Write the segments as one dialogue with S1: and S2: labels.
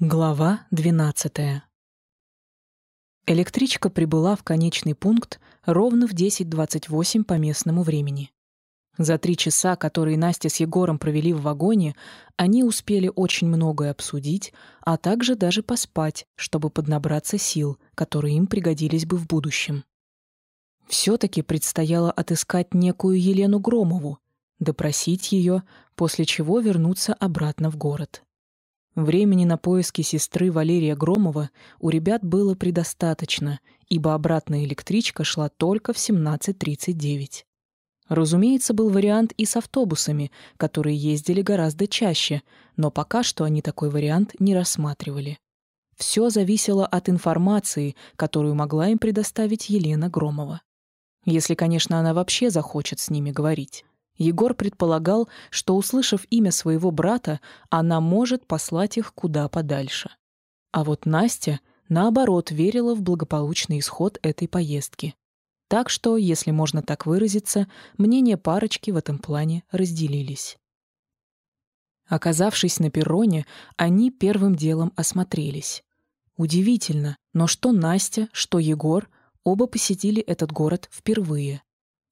S1: Глава 12. Электричка прибыла в конечный пункт ровно в 10.28 по местному времени. За три часа, которые Настя с Егором провели в вагоне, они успели очень многое обсудить, а также даже поспать, чтобы поднабраться сил, которые им пригодились бы в будущем. Все-таки предстояло отыскать некую Елену Громову, допросить ее, после чего вернуться обратно в город. Времени на поиски сестры Валерия Громова у ребят было предостаточно, ибо обратная электричка шла только в 17.39. Разумеется, был вариант и с автобусами, которые ездили гораздо чаще, но пока что они такой вариант не рассматривали. Все зависело от информации, которую могла им предоставить Елена Громова. Если, конечно, она вообще захочет с ними говорить. Егор предполагал, что, услышав имя своего брата, она может послать их куда подальше. А вот Настя, наоборот, верила в благополучный исход этой поездки. Так что, если можно так выразиться, мнения парочки в этом плане разделились. Оказавшись на перроне, они первым делом осмотрелись. Удивительно, но что Настя, что Егор оба посетили этот город впервые.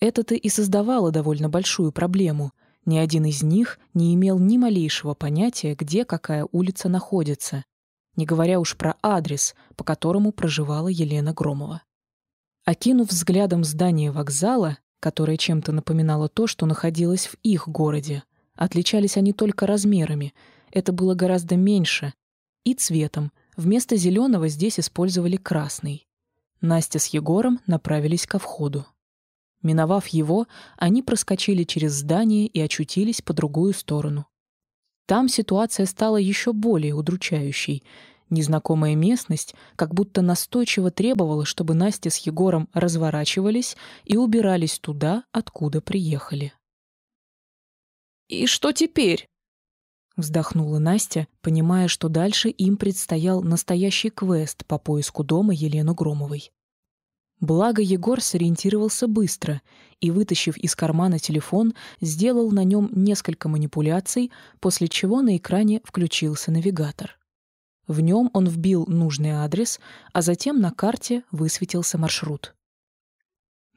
S1: Это-то и создавало довольно большую проблему. Ни один из них не имел ни малейшего понятия, где какая улица находится, не говоря уж про адрес, по которому проживала Елена Громова. Окинув взглядом здание вокзала, которое чем-то напоминало то, что находилось в их городе, отличались они только размерами, это было гораздо меньше, и цветом, вместо зеленого здесь использовали красный. Настя с Егором направились ко входу. Миновав его, они проскочили через здание и очутились по другую сторону. Там ситуация стала еще более удручающей. Незнакомая местность как будто настойчиво требовала, чтобы Настя с Егором разворачивались и убирались туда, откуда приехали.
S2: «И что теперь?»
S1: Вздохнула Настя, понимая, что дальше им предстоял настоящий квест по поиску дома Елены Громовой. Благо Егор сориентировался быстро и, вытащив из кармана телефон, сделал на нем несколько манипуляций, после чего на экране включился навигатор. В нем он вбил нужный адрес, а затем на карте высветился маршрут.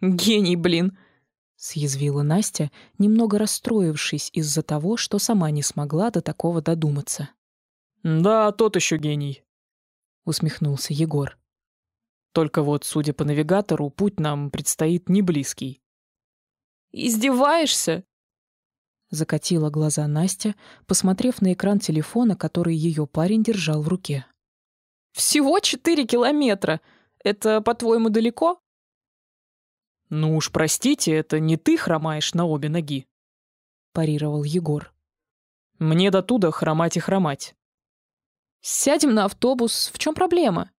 S2: «Гений, блин!»
S1: — съязвила Настя, немного расстроившись из-за того, что сама не смогла до такого додуматься.
S3: «Да, тот еще гений», —
S1: усмехнулся Егор.
S3: Только вот, судя по навигатору, путь нам предстоит не близкий.
S2: «Издеваешься?»
S1: Закатила глаза Настя, посмотрев на экран телефона, который ее парень держал в руке.
S2: «Всего четыре километра. Это, по-твоему, далеко?»
S3: «Ну уж простите, это не ты хромаешь на обе ноги», — парировал Егор. «Мне до туда хромать и хромать».
S2: «Сядем на автобус. В чем проблема?»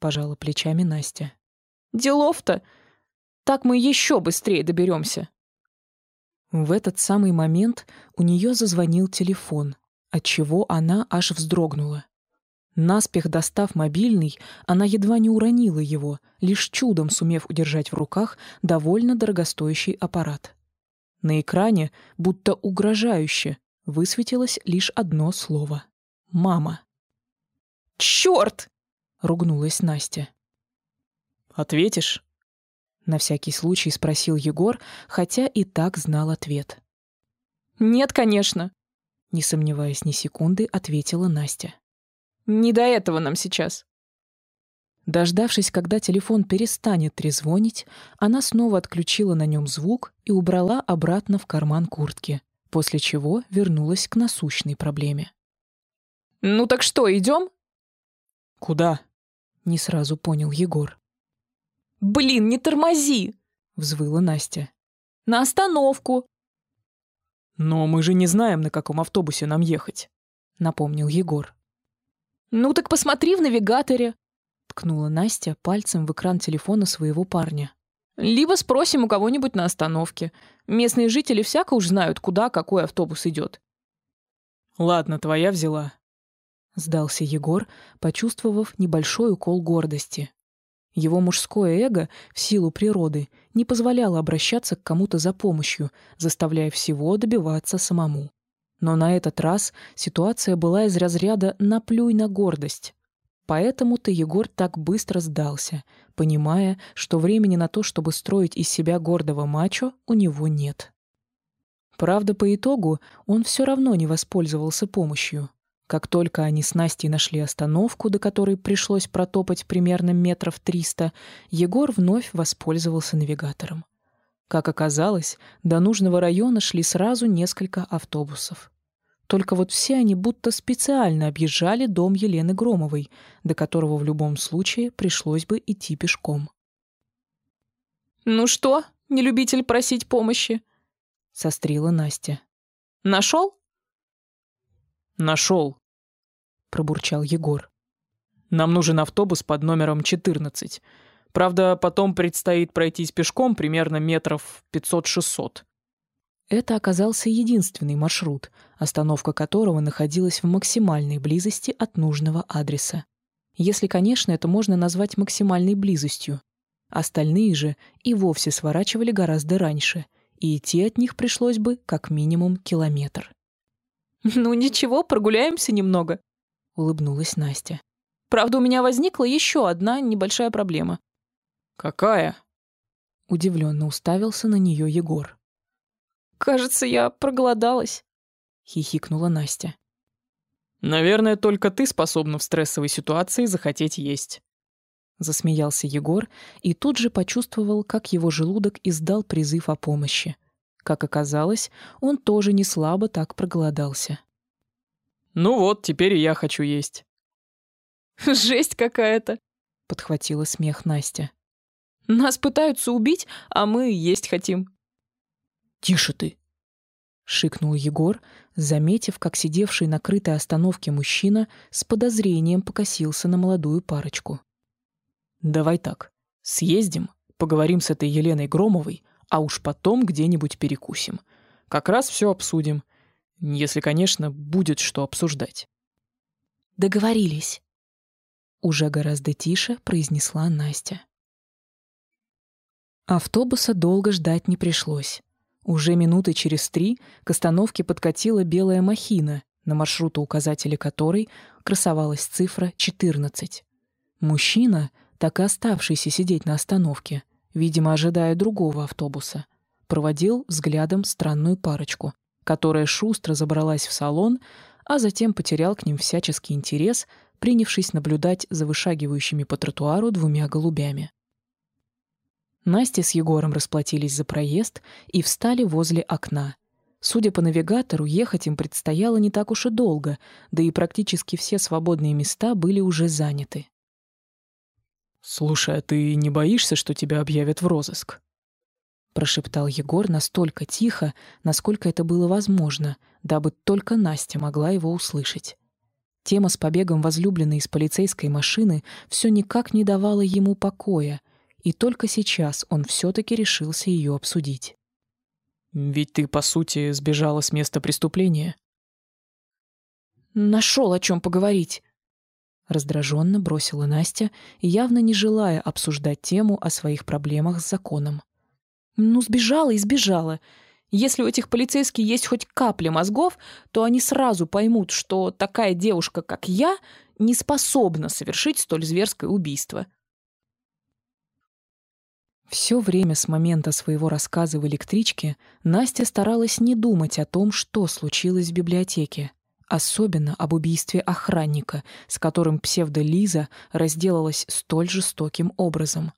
S1: Пожала плечами Настя.
S2: Делов-то. Так мы еще быстрее доберемся.
S1: В этот самый момент у нее зазвонил телефон, отчего она аж вздрогнула. Наспех достав мобильный, она едва не уронила его, лишь чудом сумев удержать в руках довольно дорогостоящий аппарат. На экране, будто угрожающе, высветилось лишь одно слово — «Мама».
S2: «Черт!»
S1: — ругнулась Настя.
S3: «Ответишь?»
S1: — на всякий случай спросил Егор, хотя и так знал ответ.
S2: «Нет, конечно», —
S1: не сомневаясь ни секунды, ответила Настя.
S2: «Не до этого нам сейчас».
S1: Дождавшись, когда телефон перестанет трезвонить, она снова отключила на нем звук и убрала обратно в карман куртки, после чего вернулась к насущной проблеме.
S2: «Ну так что, идем?»
S3: «Куда?»
S1: Не сразу понял Егор.
S2: «Блин, не тормози!»
S1: — взвыла Настя.
S2: «На остановку!»
S3: «Но мы же не знаем, на каком автобусе нам ехать», — напомнил Егор.
S2: «Ну так посмотри в навигаторе», —
S1: ткнула Настя пальцем в экран телефона своего парня.
S2: «Либо спросим у кого-нибудь на остановке. Местные жители всяко уж знают, куда какой автобус идет».
S3: «Ладно, твоя взяла.
S1: — сдался Егор, почувствовав небольшой укол гордости. Его мужское эго, в силу природы, не позволяло обращаться к кому-то за помощью, заставляя всего добиваться самому. Но на этот раз ситуация была из разряда «наплюй на гордость». Поэтому-то Егор так быстро сдался, понимая, что времени на то, чтобы строить из себя гордого мачо, у него нет. Правда, по итогу он все равно не воспользовался помощью. Как только они с Настей нашли остановку, до которой пришлось протопать примерно метров триста, Егор вновь воспользовался навигатором. Как оказалось, до нужного района шли сразу несколько автобусов. Только вот все они будто специально объезжали дом Елены Громовой, до которого в любом случае пришлось бы идти пешком.
S2: «Ну что, не любитель просить помощи?» — сострила Настя. «Нашел?»
S3: «Нашел», — пробурчал Егор. «Нам нужен автобус под номером 14. Правда, потом предстоит пройтись пешком примерно метров 500-600.
S1: Это оказался единственный маршрут, остановка которого находилась в максимальной близости от нужного адреса. Если, конечно, это можно назвать максимальной близостью. Остальные же и вовсе сворачивали гораздо раньше, и идти от них пришлось бы как минимум километр.
S2: «Ну ничего, прогуляемся немного», — улыбнулась Настя. «Правда, у меня возникла еще одна небольшая проблема».
S3: «Какая?»
S1: — удивленно уставился на нее Егор.
S2: Кажется, я проголодалась», —
S1: хихикнула Настя.
S3: «Наверное, только ты способна в стрессовой ситуации захотеть есть».
S1: Засмеялся Егор и тут же почувствовал, как его желудок издал призыв о помощи. Как оказалось, он тоже не слабо так проголодался.
S3: «Ну вот, теперь и я хочу есть».
S2: «Жесть какая-то», —
S1: подхватила смех Настя.
S2: «Нас пытаются убить, а мы есть хотим».
S3: «Тише ты!»
S1: — шикнул Егор, заметив, как сидевший на крытой остановке мужчина с подозрением покосился на молодую парочку.
S3: «Давай так. Съездим, поговорим с этой Еленой Громовой, а уж потом где-нибудь перекусим. Как раз все обсудим. Если, конечно, будет что обсуждать».
S1: «Договорились», — уже гораздо тише произнесла Настя. Автобуса долго ждать не пришлось. Уже минуты через три к остановке подкатила белая махина, на маршрутоуказателе которой красовалась цифра 14. Мужчина, так и оставшийся сидеть на остановке, видимо, ожидая другого автобуса, проводил взглядом странную парочку, которая шустро забралась в салон, а затем потерял к ним всяческий интерес, принявшись наблюдать за вышагивающими по тротуару двумя голубями. Настя с Егором расплатились за проезд и встали возле окна. Судя по навигатору, ехать им предстояло не так уж и долго, да и практически все свободные места были уже заняты.
S3: «Слушай, а ты не боишься, что тебя объявят в розыск?»
S1: Прошептал Егор настолько тихо, насколько это было возможно, дабы только Настя могла его услышать. Тема с побегом возлюбленной из полицейской машины все никак не давала ему покоя — и только сейчас он все-таки решился ее обсудить.
S3: «Ведь ты, по сути, сбежала с места преступления».
S2: «Нашел о чем поговорить», —
S1: раздраженно бросила Настя, явно не желая обсуждать тему о своих проблемах с законом.
S2: «Ну, сбежала и сбежала. Если у этих полицейских есть хоть капля мозгов, то они сразу поймут, что такая девушка, как я, не способна совершить столь зверское убийство.
S1: Все время с момента своего рассказа в электричке Настя старалась не думать о том, что случилось в библиотеке, особенно об убийстве охранника, с которым псевдо-Лиза разделалась столь жестоким образом.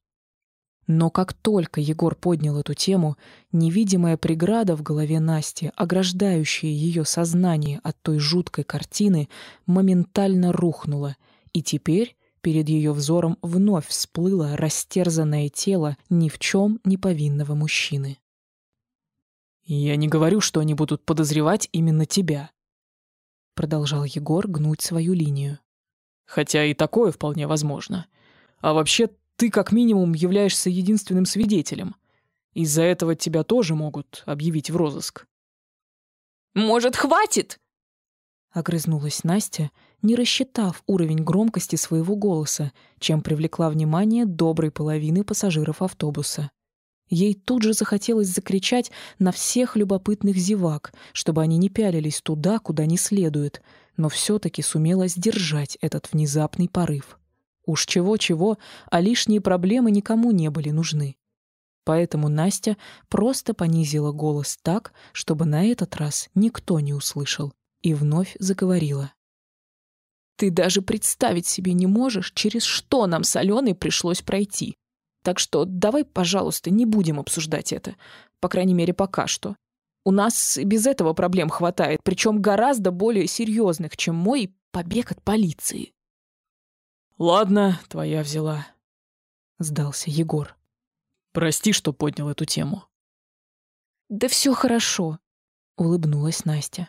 S1: Но как только Егор поднял эту тему, невидимая преграда в голове Насти, ограждающая ее сознание от той жуткой картины, моментально рухнула, и теперь Перед ее взором вновь всплыло растерзанное тело ни в чем не повинного мужчины.
S3: «Я не говорю, что они будут подозревать именно тебя», — продолжал Егор гнуть свою линию. «Хотя и такое вполне возможно. А вообще, ты как минимум являешься единственным свидетелем. Из-за этого тебя тоже могут объявить в розыск».
S2: «Может, хватит?»
S1: — огрызнулась Настя, не рассчитав уровень громкости своего голоса, чем привлекла внимание доброй половины пассажиров автобуса. Ей тут же захотелось закричать на всех любопытных зевак, чтобы они не пялились туда, куда не следует, но все-таки сумела сдержать этот внезапный порыв. Уж чего-чего, а лишние проблемы никому не были нужны. Поэтому Настя просто понизила голос так, чтобы на этот раз никто не услышал, и вновь заговорила.
S2: «Ты даже представить себе не можешь, через что нам с Аленой пришлось пройти. Так что давай, пожалуйста, не будем обсуждать это. По крайней мере, пока что. У нас и без этого проблем хватает, причем гораздо более серьезных, чем мой побег от полиции.
S3: «Ладно, твоя взяла», —
S1: сдался Егор.
S3: «Прости, что поднял эту тему».
S2: «Да все хорошо», —
S1: улыбнулась Настя.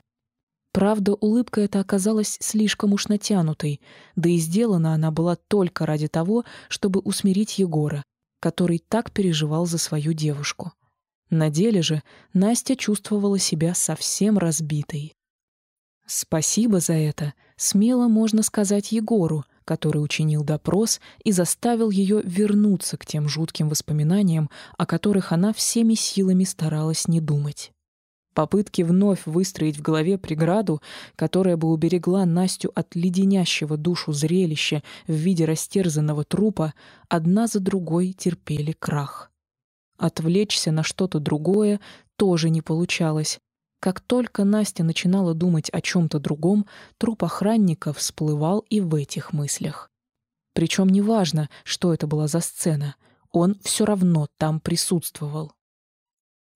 S1: Правда, улыбка эта оказалась слишком уж натянутой, да и сделана она была только ради того, чтобы усмирить Егора, который так переживал за свою девушку. На деле же Настя чувствовала себя совсем разбитой. Спасибо за это, смело можно сказать Егору, который учинил допрос и заставил ее вернуться к тем жутким воспоминаниям, о которых она всеми силами старалась не думать. Попытки вновь выстроить в голове преграду, которая бы уберегла Настю от леденящего душу зрелища в виде растерзанного трупа, одна за другой терпели крах. Отвлечься на что-то другое тоже не получалось. Как только Настя начинала думать о чем-то другом, труп охранника всплывал и в этих мыслях. Причем неважно, что это была за сцена, он все равно там присутствовал.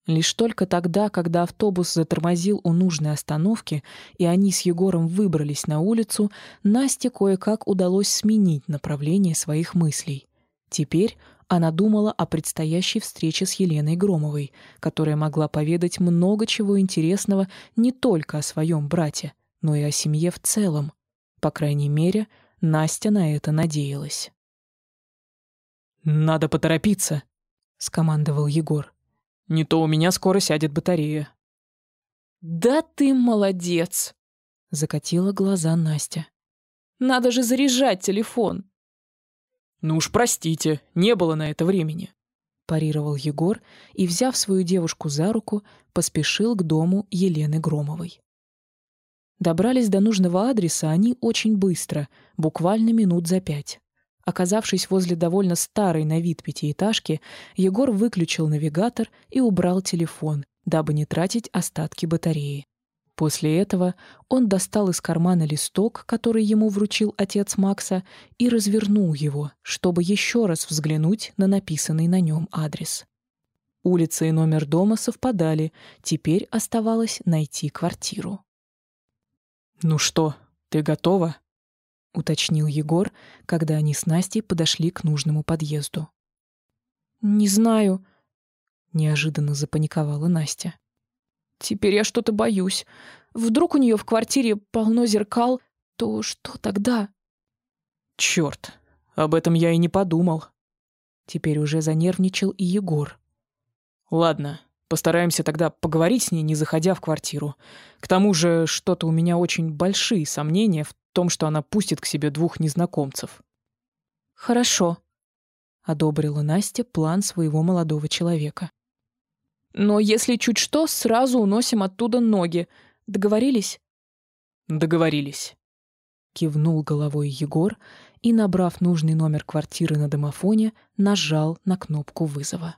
S1: Лишь только тогда, когда автобус затормозил у нужной остановки, и они с Егором выбрались на улицу, Насте кое-как удалось сменить направление своих мыслей. Теперь она думала о предстоящей встрече с Еленой Громовой, которая могла поведать много чего интересного не только о своем брате, но и о семье в целом. По крайней мере, Настя на это надеялась.
S3: «Надо поторопиться», — скомандовал Егор. Не то у меня скоро сядет батарея.
S2: «Да ты молодец!» — закатила глаза Настя. «Надо же заряжать телефон!»
S3: «Ну уж простите, не было на это времени», —
S1: парировал Егор и, взяв свою девушку за руку, поспешил к дому Елены Громовой. Добрались до нужного адреса они очень быстро, буквально минут за пять. Оказавшись возле довольно старой на вид пятиэтажки, Егор выключил навигатор и убрал телефон, дабы не тратить остатки батареи. После этого он достал из кармана листок, который ему вручил отец Макса, и развернул его, чтобы еще раз взглянуть на написанный на нем адрес. Улица и номер дома совпадали, теперь оставалось найти квартиру.
S3: «Ну что, ты готова?»
S1: — уточнил Егор, когда они с Настей подошли к нужному подъезду.
S2: «Не знаю», —
S1: неожиданно запаниковала Настя.
S2: «Теперь я что-то боюсь. Вдруг у нее в квартире полно зеркал, то что тогда?»
S3: «Черт, об этом я и не подумал».
S1: Теперь уже занервничал и Егор.
S3: «Ладно, постараемся тогда поговорить с ней, не заходя в квартиру. К тому же что-то у меня очень большие сомнения в том, что она пустит к себе двух незнакомцев.
S2: «Хорошо», —
S1: одобрила Настя план своего молодого человека.
S2: «Но если чуть что, сразу уносим оттуда ноги. Договорились?»
S3: «Договорились», —
S1: кивнул головой Егор и, набрав нужный номер квартиры на домофоне, нажал на кнопку вызова.